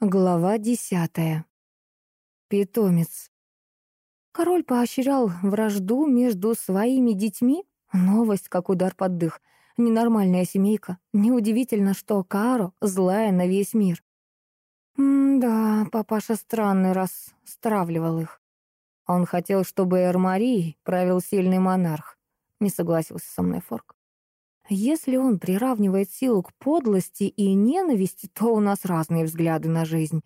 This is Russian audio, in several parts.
Глава десятая. Питомец. Король поощрял вражду между своими детьми? Новость, как удар под дых. Ненормальная семейка. Неудивительно, что Каро злая на весь мир. М-да, папаша странный раз стравливал их. Он хотел, чтобы Эрмарий правил сильный монарх. Не согласился со мной Форк. Если он приравнивает силу к подлости и ненависти, то у нас разные взгляды на жизнь.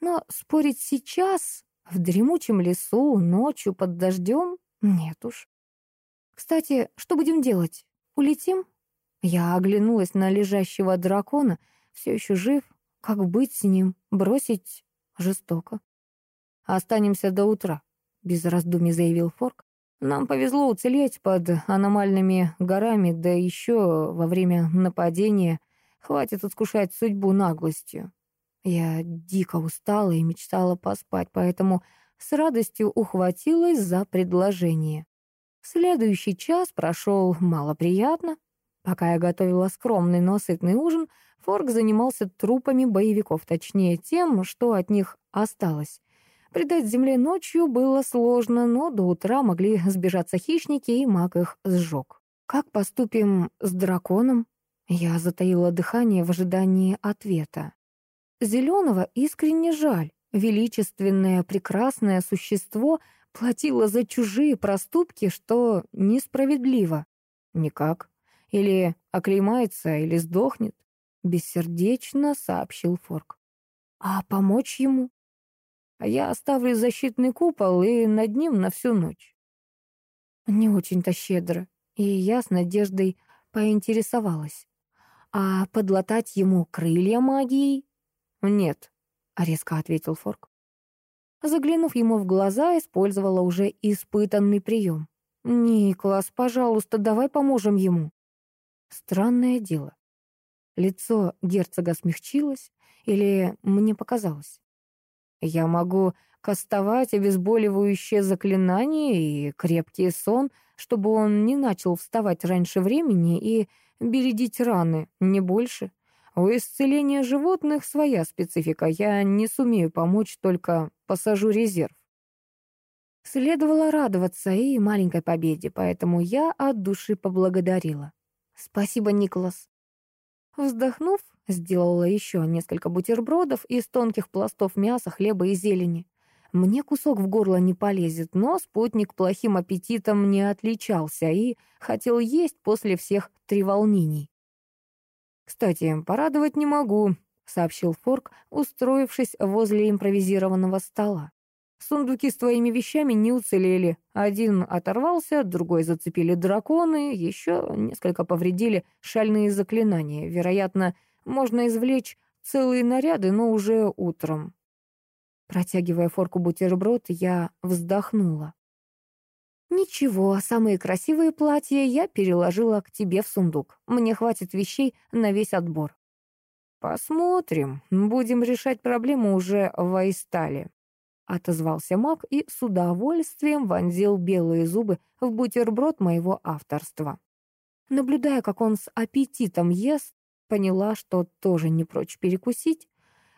Но спорить сейчас, в дремучем лесу, ночью, под дождем, нет уж. Кстати, что будем делать? Улетим? Я оглянулась на лежащего дракона, все еще жив. Как быть с ним? Бросить жестоко. Останемся до утра, без раздумий заявил Форк. Нам повезло уцелеть под аномальными горами, да еще во время нападения хватит искушать судьбу наглостью. Я дико устала и мечтала поспать, поэтому с радостью ухватилась за предложение. Следующий час прошел малоприятно. Пока я готовила скромный, но сытный ужин, Форк занимался трупами боевиков, точнее тем, что от них осталось. Придать земле ночью было сложно, но до утра могли сбежаться хищники, и маг их сжег. «Как поступим с драконом?» Я затаила дыхание в ожидании ответа. Зеленого искренне жаль. Величественное, прекрасное существо платило за чужие проступки, что несправедливо. Никак. Или оклеймается, или сдохнет. Бессердечно сообщил Форк. А помочь ему? А я оставлю защитный купол и над ним на всю ночь. Не очень-то щедро, и я с надеждой поинтересовалась. А подлатать ему крылья магией? Нет, резко ответил Форк. Заглянув ему в глаза, использовала уже испытанный прием. «Никлас, пожалуйста, давай поможем ему». Странное дело. Лицо герцога смягчилось, или мне показалось? Я могу кастовать обезболивающее заклинание и крепкий сон, чтобы он не начал вставать раньше времени и бередить раны, не больше. У исцеления животных своя специфика, я не сумею помочь, только посажу резерв. Следовало радоваться и маленькой победе, поэтому я от души поблагодарила. «Спасибо, Николас». Вздохнув, Сделала еще несколько бутербродов из тонких пластов мяса, хлеба и зелени. Мне кусок в горло не полезет, но спутник плохим аппетитом не отличался и хотел есть после всех треволнений. «Кстати, порадовать не могу», — сообщил Форк, устроившись возле импровизированного стола. «Сундуки с твоими вещами не уцелели. Один оторвался, другой зацепили драконы, еще несколько повредили шальные заклинания. Вероятно, можно извлечь целые наряды, но уже утром. Протягивая форку бутерброд, я вздохнула. «Ничего, самые красивые платья я переложила к тебе в сундук. Мне хватит вещей на весь отбор». «Посмотрим. Будем решать проблему уже в Айстале», — отозвался маг и с удовольствием вонзил белые зубы в бутерброд моего авторства. Наблюдая, как он с аппетитом ест, Поняла, что тоже не прочь перекусить.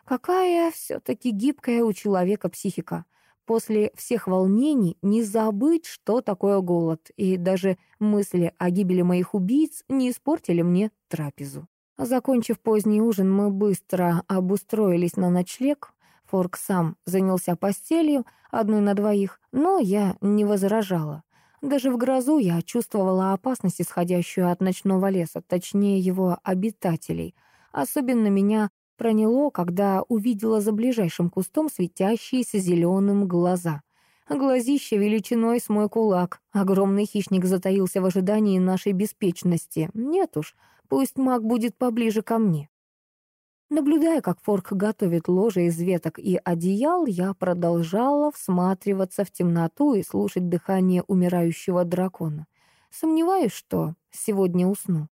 Какая все-таки гибкая у человека психика. После всех волнений не забыть, что такое голод, и даже мысли о гибели моих убийц не испортили мне трапезу. Закончив поздний ужин, мы быстро обустроились на ночлег. Форк сам занялся постелью, одной на двоих, но я не возражала. Даже в грозу я чувствовала опасность, исходящую от ночного леса, точнее его обитателей. Особенно меня проняло, когда увидела за ближайшим кустом светящиеся зеленым глаза. Глазище величиной с мой кулак. Огромный хищник затаился в ожидании нашей беспечности. Нет уж, пусть маг будет поближе ко мне. Наблюдая, как Форк готовит ложе из веток и одеял, я продолжала всматриваться в темноту и слушать дыхание умирающего дракона. Сомневаюсь, что сегодня усну.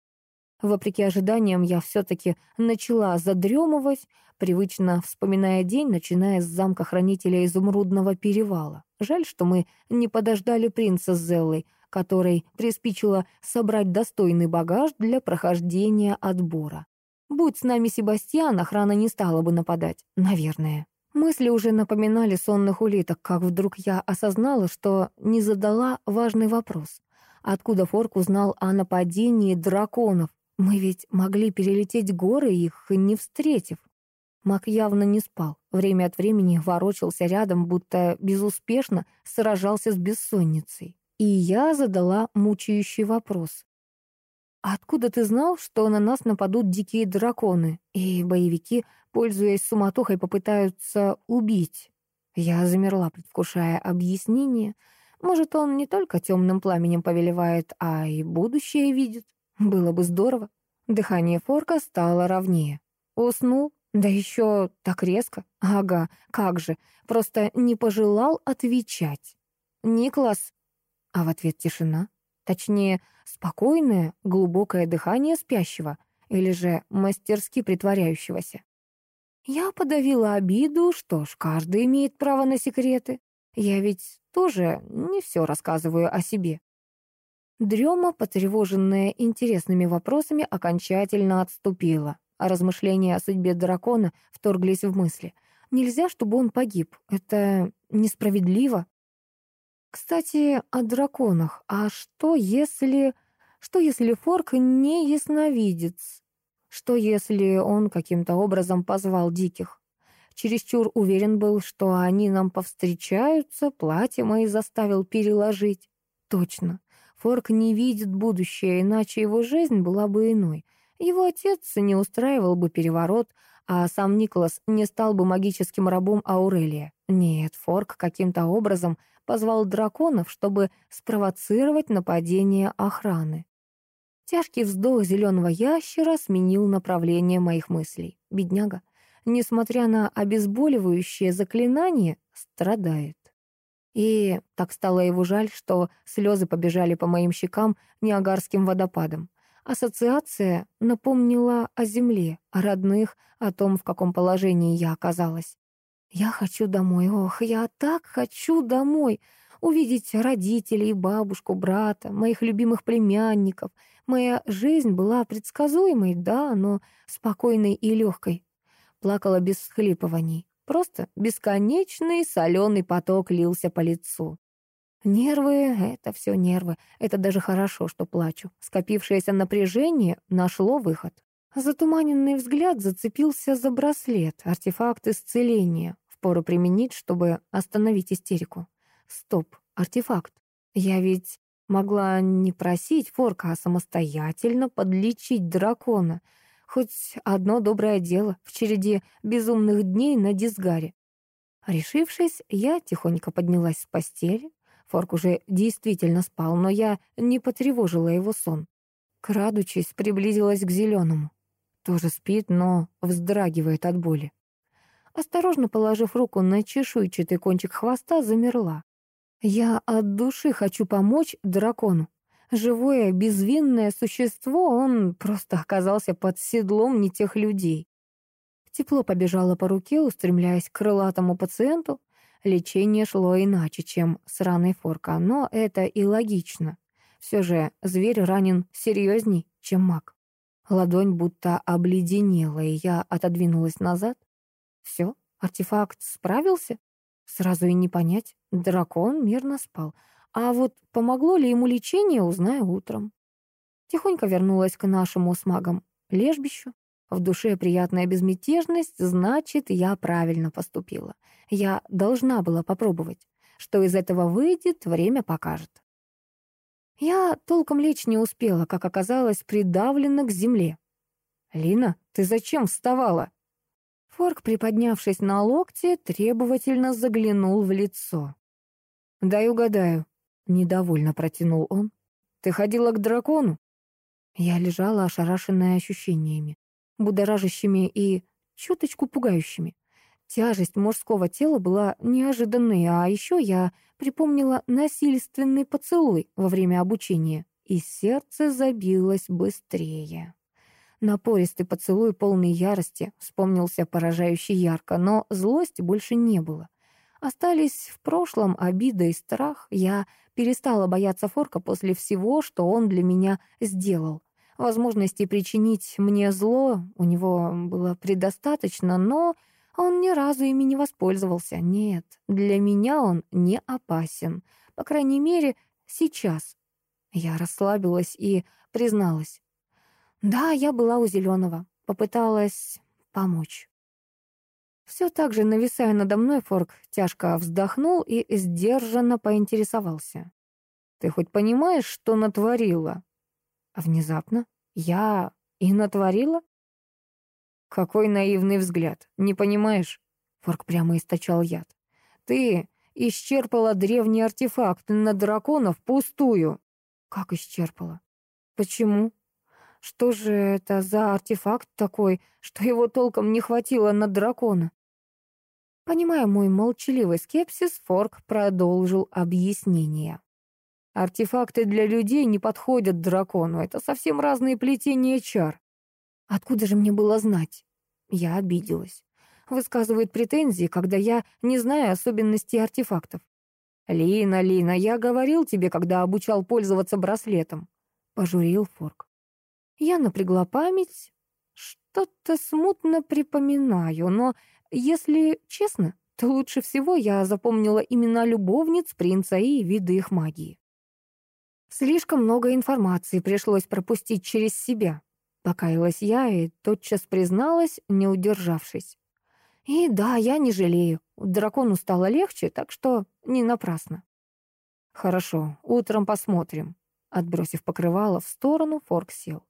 Вопреки ожиданиям, я все-таки начала задремывать, привычно вспоминая день, начиная с замка хранителя Изумрудного перевала. Жаль, что мы не подождали принца с Зеллой, которой приспичило собрать достойный багаж для прохождения отбора. Будь с нами Себастьян, охрана не стала бы нападать. Наверное. Мысли уже напоминали сонных улиток, как вдруг я осознала, что не задала важный вопрос. Откуда Форк узнал о нападении драконов? Мы ведь могли перелететь горы, их не встретив. Мак явно не спал. Время от времени ворочался рядом, будто безуспешно сражался с бессонницей. И я задала мучающий вопрос. «Откуда ты знал, что на нас нападут дикие драконы, и боевики, пользуясь суматохой, попытаются убить?» Я замерла, предвкушая объяснение. Может, он не только темным пламенем повелевает, а и будущее видит. Было бы здорово. Дыхание Форка стало ровнее. Уснул? Да еще так резко. Ага, как же. Просто не пожелал отвечать. «Никлас!» А в ответ тишина. Точнее, спокойное, глубокое дыхание спящего или же мастерски притворяющегося. Я подавила обиду, что ж, каждый имеет право на секреты. Я ведь тоже не все рассказываю о себе. Дрема, потревоженная интересными вопросами, окончательно отступила, а размышления о судьбе дракона вторглись в мысли. Нельзя, чтобы он погиб. Это несправедливо. Кстати, о драконах. А что если... Что если Форк не ясновидец? Что если он каким-то образом позвал диких? Чересчур уверен был, что они нам повстречаются, платье мои заставил переложить. Точно. Форк не видит будущее, иначе его жизнь была бы иной. Его отец не устраивал бы переворот, а сам Николас не стал бы магическим рабом Аурелия. Нет, Форк каким-то образом позвал драконов, чтобы спровоцировать нападение охраны. Тяжкий вздох зеленого ящера сменил направление моих мыслей. Бедняга, несмотря на обезболивающее заклинание, страдает. И так стало его жаль, что слезы побежали по моим щекам неагарским водопадом. Ассоциация напомнила о земле, о родных, о том, в каком положении я оказалась. Я хочу домой, ох, я так хочу домой. Увидеть родителей, бабушку, брата, моих любимых племянников. Моя жизнь была предсказуемой, да, но спокойной и легкой. Плакала без всхлипываний. Просто бесконечный соленый поток лился по лицу. Нервы — это все нервы. Это даже хорошо, что плачу. Скопившееся напряжение нашло выход. Затуманенный взгляд зацепился за браслет, артефакт исцеления. Впору применить, чтобы остановить истерику. Стоп, артефакт. Я ведь могла не просить Форка, а самостоятельно подлечить дракона. Хоть одно доброе дело в череде безумных дней на дисгаре. Решившись, я тихонько поднялась с постели. Форк уже действительно спал, но я не потревожила его сон. Крадучись, приблизилась к зеленому. Тоже спит, но вздрагивает от боли осторожно положив руку на чешуйчатый кончик хвоста, замерла. Я от души хочу помочь дракону. Живое, безвинное существо, он просто оказался под седлом не тех людей. Тепло побежало по руке, устремляясь к крылатому пациенту. Лечение шло иначе, чем с раной форка, но это и логично. Все же зверь ранен серьезней, чем маг. Ладонь будто обледенела, и я отодвинулась назад. Все, артефакт справился? Сразу и не понять. Дракон мирно спал. А вот помогло ли ему лечение, узнаю утром. Тихонько вернулась к нашему с магом лежбищу. В душе приятная безмятежность, значит, я правильно поступила. Я должна была попробовать. Что из этого выйдет, время покажет. Я толком лечь не успела, как оказалось, придавлена к земле. «Лина, ты зачем вставала?» Форк, приподнявшись на локте, требовательно заглянул в лицо. «Дай угадаю», — недовольно протянул он. «Ты ходила к дракону?» Я лежала, ошарашенная ощущениями, будоражащими и чуточку пугающими. Тяжесть мужского тела была неожиданной, а еще я припомнила насильственный поцелуй во время обучения, и сердце забилось быстрее. Напористый поцелуй полной ярости вспомнился поражающе ярко, но злости больше не было. Остались в прошлом обида и страх. Я перестала бояться Форка после всего, что он для меня сделал. Возможности причинить мне зло у него было предостаточно, но он ни разу ими не воспользовался. Нет, для меня он не опасен. По крайней мере, сейчас. Я расслабилась и призналась. Да, я была у Зеленого. Попыталась помочь. Все так же, нависая надо мной, Форк тяжко вздохнул и сдержанно поинтересовался. «Ты хоть понимаешь, что натворила?» А внезапно я и натворила? Какой наивный взгляд, не понимаешь? Форк прямо источал яд. Ты исчерпала древний артефакт на драконов пустую. Как исчерпала? Почему? Что же это за артефакт такой, что его толком не хватило на дракона? Понимая мой молчаливый скепсис, Форк продолжил объяснение. Артефакты для людей не подходят дракону, это совсем разные плетения чар. Откуда же мне было знать? Я обиделась. Высказывает претензии, когда я не знаю особенностей артефактов. «Лина, Лина, я говорил тебе, когда обучал пользоваться браслетом», — пожурил Форк. Я напрягла память, что-то смутно припоминаю, но, если честно, то лучше всего я запомнила имена любовниц принца и виды их магии. Слишком много информации пришлось пропустить через себя. Покаялась я и тотчас призналась, не удержавшись. И да, я не жалею. Дракону стало легче, так что не напрасно. Хорошо, утром посмотрим. Отбросив покрывало в сторону, Форк сел.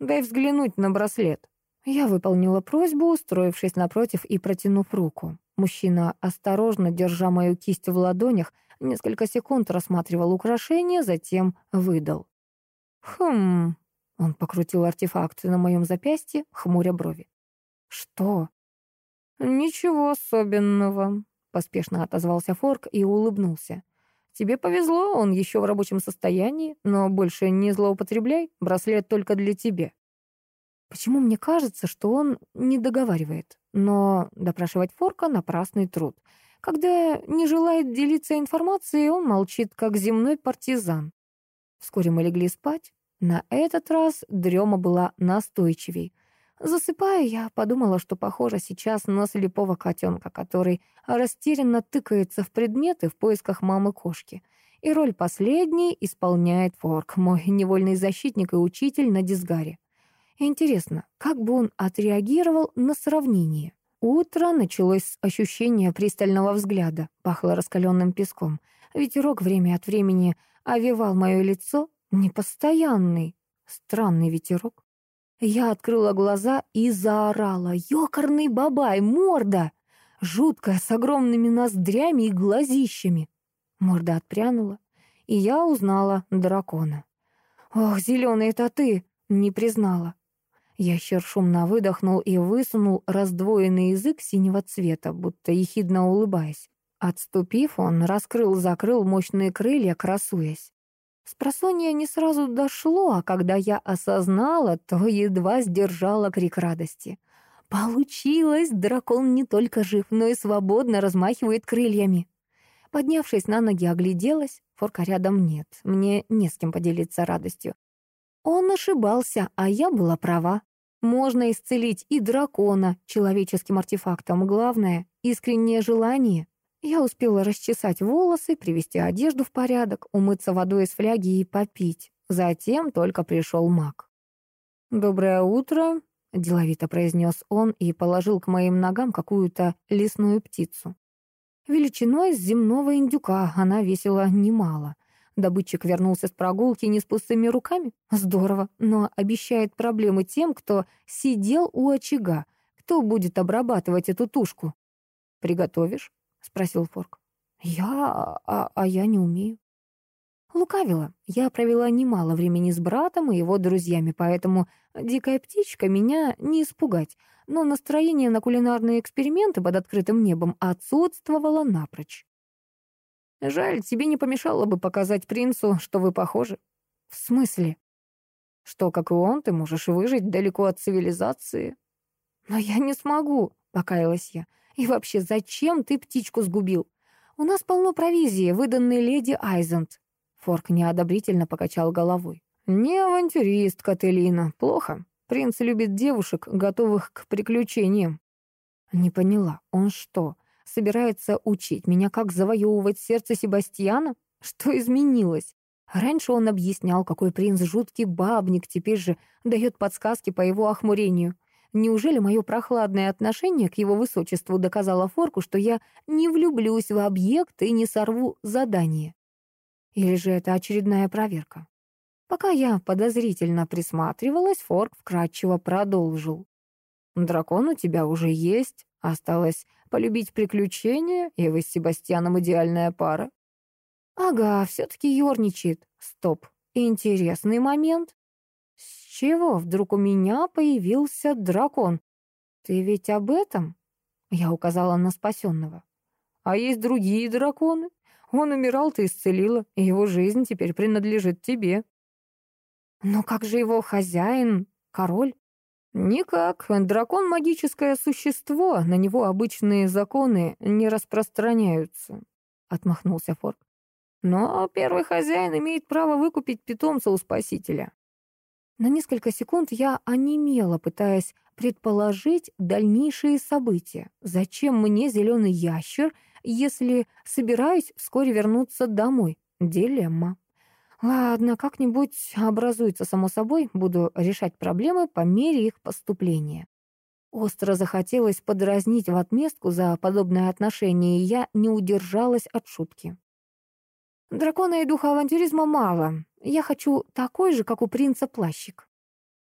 Дай взглянуть на браслет. Я выполнила просьбу, устроившись напротив и протянув руку. Мужчина, осторожно держа мою кисть в ладонях, Несколько секунд рассматривал украшение, затем выдал. «Хм...» — он покрутил артефакт на моем запястье, хмуря брови. «Что?» «Ничего особенного», — поспешно отозвался Форк и улыбнулся. «Тебе повезло, он еще в рабочем состоянии, но больше не злоупотребляй, браслет только для тебя». Почему мне кажется, что он не договаривает? Но допрашивать Форка — напрасный труд. Когда не желает делиться информацией, он молчит, как земной партизан. Вскоре мы легли спать. На этот раз дрема была настойчивей. Засыпая, я подумала, что похоже сейчас на слепого котенка, который растерянно тыкается в предметы в поисках мамы-кошки. И роль последней исполняет Форк, мой невольный защитник и учитель на дисгаре. Интересно, как бы он отреагировал на сравнение? Утро началось с ощущения пристального взгляда, пахло раскаленным песком. Ветерок время от времени овивал мое лицо, непостоянный, странный ветерок. Я открыла глаза и заорала. «Ёкарный бабай! Морда!» Жуткая, с огромными ноздрями и глазищами. Морда отпрянула, и я узнала дракона. «Ох, зеленый, это ты!» — не признала. Ящер шумно выдохнул и высунул раздвоенный язык синего цвета, будто ехидно улыбаясь. Отступив, он раскрыл-закрыл мощные крылья, красуясь. Спросонья не сразу дошло, а когда я осознала, то едва сдержала крик радости. Получилось! Дракон не только жив, но и свободно размахивает крыльями. Поднявшись на ноги, огляделась. Форка рядом нет. Мне не с кем поделиться радостью. Он ошибался, а я была права. Можно исцелить и дракона человеческим артефактом. Главное — искреннее желание. Я успела расчесать волосы, привести одежду в порядок, умыться водой из фляги и попить. Затем только пришел маг. «Доброе утро», — деловито произнес он и положил к моим ногам какую-то лесную птицу. Величиной с земного индюка она весила немало — Добытчик вернулся с прогулки не с пустыми руками? Здорово, но обещает проблемы тем, кто сидел у очага. Кто будет обрабатывать эту тушку? «Приготовишь?» — спросил Форк. «Я... А, а я не умею». Лукавила. Я провела немало времени с братом и его друзьями, поэтому дикая птичка меня не испугать. Но настроение на кулинарные эксперименты под открытым небом отсутствовало напрочь. Жаль, тебе не помешало бы показать принцу, что вы похожи. В смысле? Что, как и он, ты можешь выжить далеко от цивилизации. Но я не смогу, покаялась я. И вообще, зачем ты птичку сгубил? У нас полно провизии, выданной леди Айзент. Форк неодобрительно покачал головой. «Не авантюрист, Кателина. Плохо. Принц любит девушек, готовых к приключениям». «Не поняла, он что, собирается учить меня, как завоевывать сердце Себастьяна? Что изменилось? Раньше он объяснял, какой принц жуткий бабник, теперь же дает подсказки по его охмурению. Неужели мое прохладное отношение к его высочеству доказало Форку, что я не влюблюсь в объект и не сорву задание? Или же это очередная проверка? Пока я подозрительно присматривалась, Форк вкратчиво продолжил. «Дракон у тебя уже есть, осталось полюбить приключения, и вы с Себастьяном идеальная пара. Ага, все-таки ерничает. Стоп. Интересный момент. Чего вдруг у меня появился дракон? Ты ведь об этом? Я указала на спасенного. А есть другие драконы. Он умирал, ты исцелила, и его жизнь теперь принадлежит тебе. Но как же его хозяин, король? Никак. Дракон — магическое существо, на него обычные законы не распространяются, — отмахнулся Форк. Но первый хозяин имеет право выкупить питомца у спасителя. На несколько секунд я онемела, пытаясь предположить дальнейшие события. Зачем мне зеленый ящер, если собираюсь вскоре вернуться домой? Дилемма. Ладно, как-нибудь образуется само собой, буду решать проблемы по мере их поступления. Остро захотелось подразнить в отместку за подобное отношение, и я не удержалась от шутки. Дракона и духа авантюризма мало. Я хочу такой же, как у принца плащик.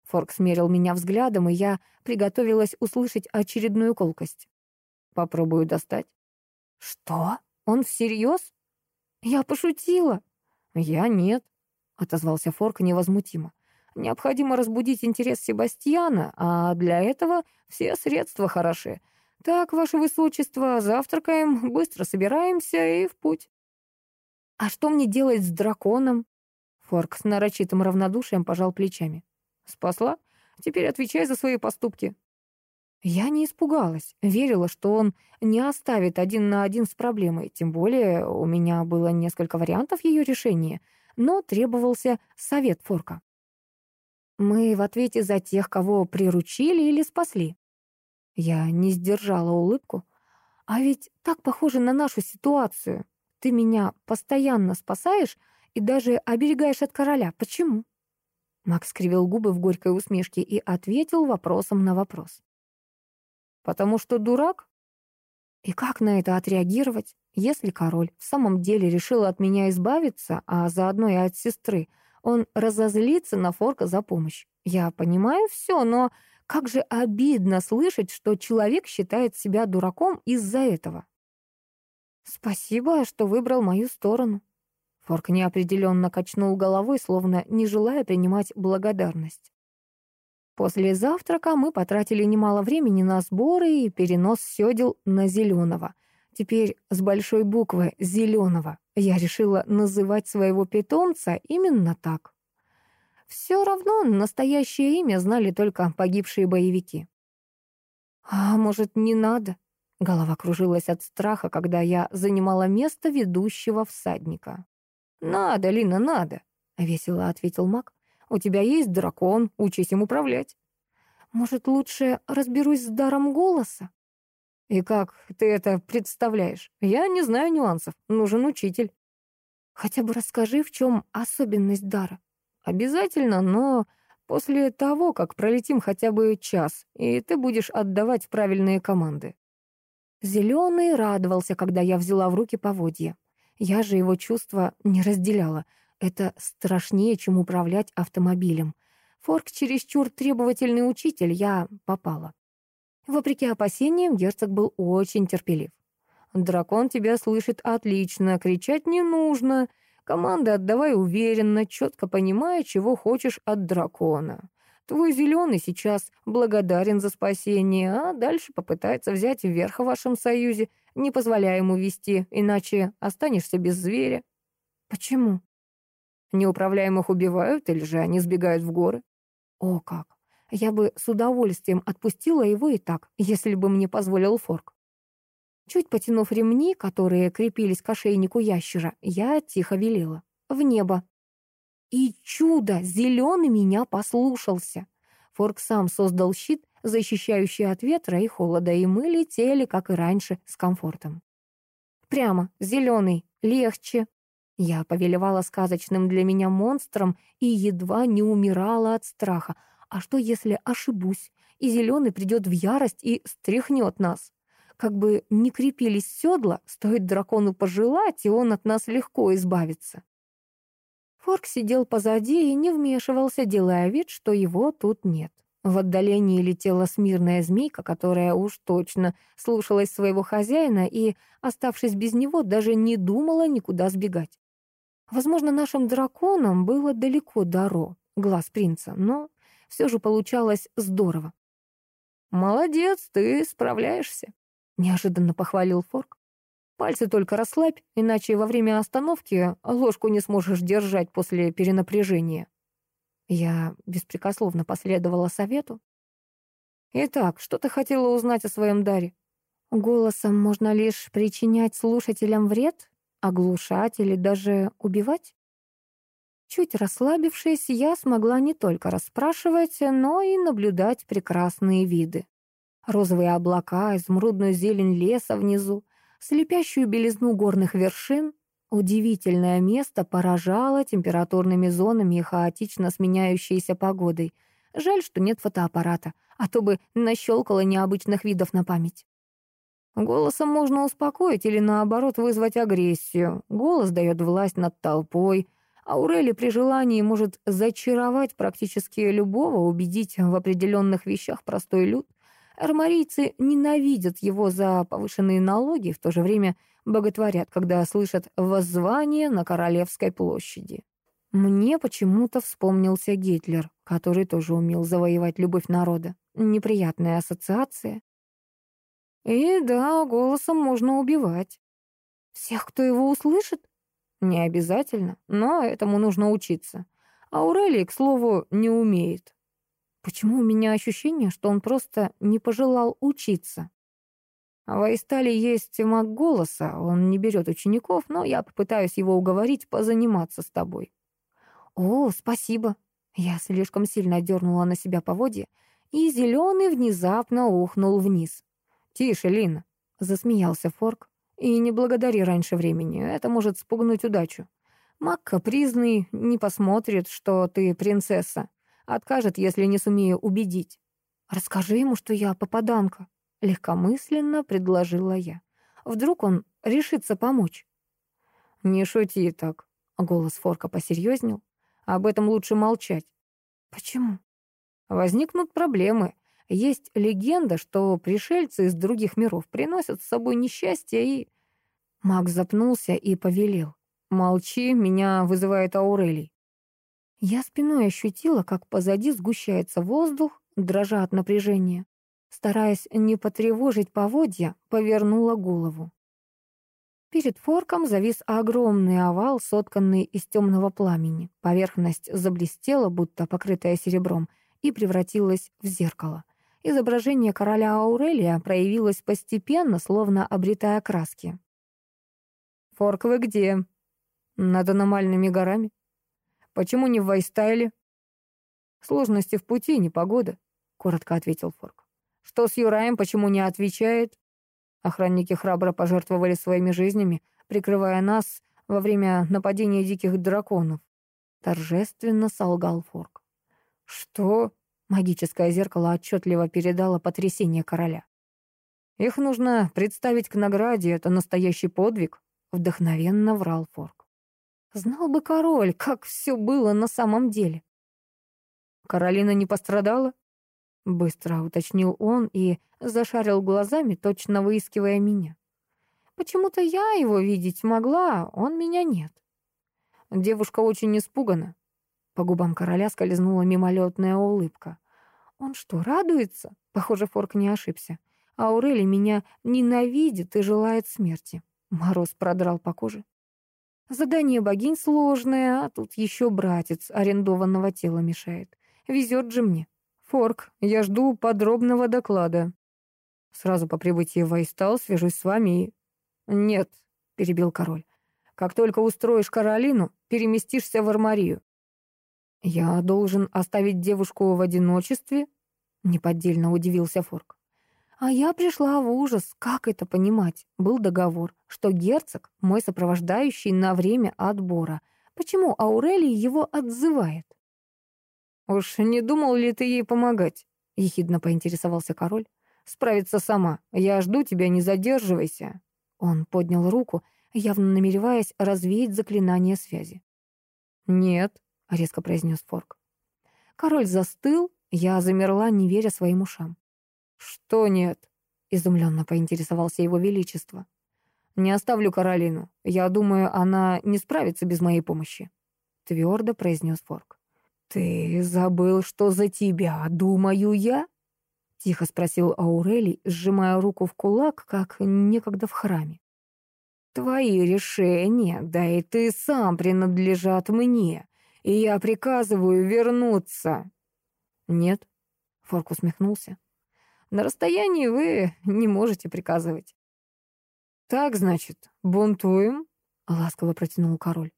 Форк смерил меня взглядом, и я приготовилась услышать очередную колкость. Попробую достать. Что? Он всерьез? Я пошутила. Я нет, отозвался Форк невозмутимо. Необходимо разбудить интерес Себастьяна, а для этого все средства хороши. Так, ваше высочество, завтракаем, быстро собираемся и в путь. «А что мне делать с драконом?» Форк с нарочитым равнодушием пожал плечами. «Спасла? Теперь отвечай за свои поступки». Я не испугалась, верила, что он не оставит один на один с проблемой, тем более у меня было несколько вариантов ее решения, но требовался совет Форка. «Мы в ответе за тех, кого приручили или спасли». Я не сдержала улыбку. «А ведь так похоже на нашу ситуацию. Ты меня постоянно спасаешь и даже оберегаешь от короля. Почему?» Макс скривил губы в горькой усмешке и ответил вопросом на вопрос. «Потому что дурак?» И как на это отреагировать, если король в самом деле решил от меня избавиться, а заодно и от сестры, он разозлится на Форка за помощь? Я понимаю все, но как же обидно слышать, что человек считает себя дураком из-за этого. «Спасибо, что выбрал мою сторону». Форк неопределенно качнул головой, словно не желая принимать благодарность. После завтрака мы потратили немало времени на сборы и перенос сёдел на зеленого. Теперь с большой буквы «зеленого» я решила называть своего питомца именно так. Все равно настоящее имя знали только погибшие боевики. «А может, не надо?» Голова кружилась от страха, когда я занимала место ведущего всадника. «Надо, Лина, надо», — весело ответил маг. «У тебя есть дракон, учись им управлять». «Может, лучше разберусь с даром голоса?» «И как ты это представляешь? Я не знаю нюансов, нужен учитель». «Хотя бы расскажи, в чем особенность дара». «Обязательно, но после того, как пролетим хотя бы час, и ты будешь отдавать правильные команды». Зеленый радовался, когда я взяла в руки поводья. Я же его чувства не разделяла. Это страшнее, чем управлять автомобилем. Форк чересчур требовательный учитель, я попала. Вопреки опасениям, герцог был очень терпелив. «Дракон тебя слышит отлично, кричать не нужно. Команды отдавай уверенно, четко понимая, чего хочешь от дракона. Твой зеленый сейчас благодарен за спасение, а дальше попытается взять вверх в вашем союзе, не позволяя ему вести, иначе останешься без зверя. Почему? Неуправляемых убивают или же они сбегают в горы? О, как! Я бы с удовольствием отпустила его и так, если бы мне позволил Форк. Чуть потянув ремни, которые крепились к ошейнику ящера, я тихо велела. В небо. И чудо, зеленый меня послушался. Форк сам создал щит, защищающий от ветра и холода, и мы летели, как и раньше, с комфортом. Прямо, зеленый, легче. Я повелевала сказочным для меня монстром и едва не умирала от страха. А что, если ошибусь, и зеленый придет в ярость и стряхнет нас? Как бы не крепились седла, стоит дракону пожелать, и он от нас легко избавится. Форк сидел позади и не вмешивался, делая вид, что его тут нет. В отдалении летела смирная змейка, которая уж точно слушалась своего хозяина и, оставшись без него, даже не думала никуда сбегать. Возможно, нашим драконам было далеко до Ро, глаз принца, но все же получалось здорово. «Молодец, ты справляешься», — неожиданно похвалил Форк. «Пальцы только расслабь, иначе во время остановки ложку не сможешь держать после перенапряжения». Я беспрекословно последовала совету. «Итак, что ты хотела узнать о своем даре?» «Голосом можно лишь причинять слушателям вред, оглушать или даже убивать?» Чуть расслабившись, я смогла не только расспрашивать, но и наблюдать прекрасные виды. Розовые облака, изумрудную зелень леса внизу, слепящую белизну горных вершин, Удивительное место поражало температурными зонами и хаотично сменяющейся погодой. Жаль, что нет фотоаппарата, а то бы нащелкало необычных видов на память. Голосом можно успокоить или, наоборот, вызвать агрессию. Голос дает власть над толпой. Аурели при желании может зачаровать практически любого, убедить в определенных вещах простой люд. Армарийцы ненавидят его за повышенные налоги, в то же время боготворят, когда слышат воззвание на Королевской площади. Мне почему-то вспомнился Гитлер, который тоже умел завоевать любовь народа. Неприятная ассоциация. И да, голосом можно убивать. Всех, кто его услышит? Не обязательно, но этому нужно учиться. Аурелий, к слову, не умеет. Почему у меня ощущение, что он просто не пожелал учиться? В Айстале есть маг голоса, он не берет учеников, но я попытаюсь его уговорить позаниматься с тобой. О, спасибо. Я слишком сильно дернула на себя поводья, и зеленый внезапно ухнул вниз. «Тише, Лина», — засмеялся Форк. «И не благодари раньше времени, это может спугнуть удачу. Маг капризный, не посмотрит, что ты принцесса. Откажет, если не сумею убедить. Расскажи ему, что я попаданка», Легкомысленно предложила я. Вдруг он решится помочь. «Не шути так», — голос Форка посерьезнел. «Об этом лучше молчать». «Почему?» «Возникнут проблемы. Есть легенда, что пришельцы из других миров приносят с собой несчастье и...» Маг запнулся и повелел. «Молчи, меня вызывает Аурелий». Я спиной ощутила, как позади сгущается воздух, дрожа от напряжения. Стараясь не потревожить поводья, повернула голову. Перед форком завис огромный овал, сотканный из темного пламени. Поверхность заблестела, будто покрытая серебром, и превратилась в зеркало. Изображение короля Аурелия проявилось постепенно, словно обретая краски. «Форк, вы где?» «Над аномальными горами». «Почему не в Вайстайле?» «Сложности в пути, непогода», — коротко ответил Форк. Что с Юраем, почему не отвечает? Охранники храбро пожертвовали своими жизнями, прикрывая нас во время нападения диких драконов. Торжественно солгал Форк. Что? Магическое зеркало отчетливо передало потрясение короля. Их нужно представить к награде, это настоящий подвиг, вдохновенно врал Форк. Знал бы король, как все было на самом деле. Каролина не пострадала? Быстро уточнил он и зашарил глазами, точно выискивая меня. Почему-то я его видеть могла, он меня нет. Девушка очень испугана. По губам короля скользнула мимолетная улыбка. Он что, радуется? Похоже, Форк не ошибся. Аурели меня ненавидит и желает смерти. Мороз продрал по коже. Задание богинь сложное, а тут еще братец арендованного тела мешает. Везет же мне. «Форк, я жду подробного доклада. Сразу по прибытии в Вайстал свяжусь с вами и...» «Нет», — перебил король. «Как только устроишь Каролину, переместишься в Армарию. «Я должен оставить девушку в одиночестве?» — неподдельно удивился Форк. А я пришла в ужас. Как это понимать? Был договор, что герцог — мой сопровождающий на время отбора. Почему Аурелий его отзывает? «Уж не думал ли ты ей помогать?» — ехидно поинтересовался король. «Справиться сама. Я жду тебя, не задерживайся». Он поднял руку, явно намереваясь развеять заклинание связи. «Нет», — резко произнес Форк. Король застыл, я замерла, не веря своим ушам. «Что нет?» — изумленно поинтересовался его величество. «Не оставлю Каролину. Я думаю, она не справится без моей помощи», — твердо произнес Форк. «Ты забыл, что за тебя думаю я?» — тихо спросил Аурелий, сжимая руку в кулак, как некогда в храме. «Твои решения, да и ты сам принадлежат мне, и я приказываю вернуться». «Нет», — Форк усмехнулся. На расстоянии вы не можете приказывать. «Так, значит, бунтуем?» — ласково протянул король.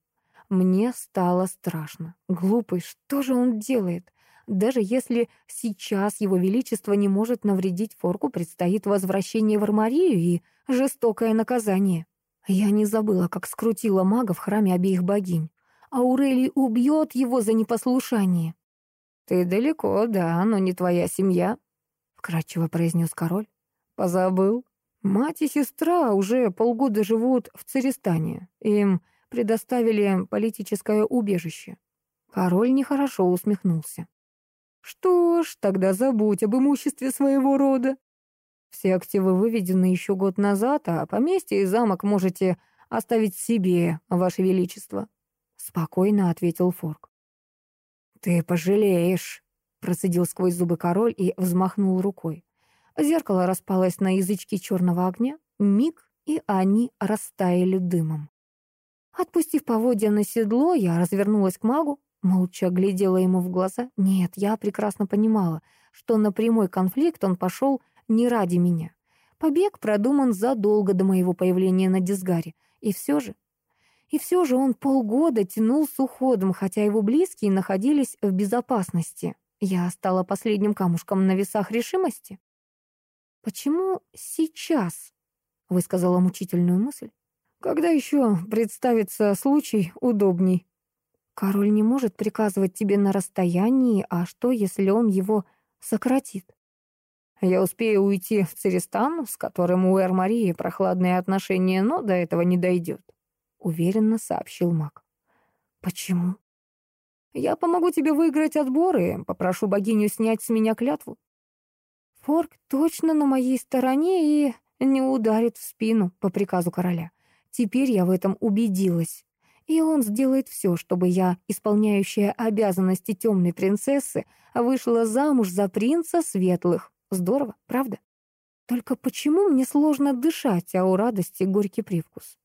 Мне стало страшно. Глупый, что же он делает? Даже если сейчас его величество не может навредить форку, предстоит возвращение в Армарию и жестокое наказание. Я не забыла, как скрутила мага в храме обеих богинь. Аурелий убьет его за непослушание. «Ты далеко, да, но не твоя семья», вкрадчиво произнес король. Позабыл? Мать и сестра уже полгода живут в Царистане. Им предоставили политическое убежище. Король нехорошо усмехнулся. Что ж, тогда забудь об имуществе своего рода. Все активы выведены еще год назад, а поместье и замок можете оставить себе, ваше величество. Спокойно ответил Форк. Ты пожалеешь, Процедил сквозь зубы король и взмахнул рукой. Зеркало распалось на язычки черного огня. Миг, и они растаяли дымом. Отпустив поводья на седло, я развернулась к магу, молча глядела ему в глаза. Нет, я прекрасно понимала, что на прямой конфликт он пошел не ради меня. Побег продуман задолго до моего появления на Дисгаре. И все же... И все же он полгода тянул с уходом, хотя его близкие находились в безопасности. Я стала последним камушком на весах решимости. «Почему сейчас?» — высказала мучительную мысль. «Когда еще представится случай удобней?» «Король не может приказывать тебе на расстоянии, а что, если он его сократит?» «Я успею уйти в Церистан, с которым у Эр-Марии прохладные отношения, но до этого не дойдет», — уверенно сообщил маг. «Почему?» Я помогу тебе выиграть отборы, попрошу богиню снять с меня клятву. Форк точно на моей стороне и не ударит в спину по приказу короля. Теперь я в этом убедилась. И он сделает все, чтобы я, исполняющая обязанности темной принцессы, вышла замуж за принца светлых. Здорово, правда? Только почему мне сложно дышать, а у радости горький привкус?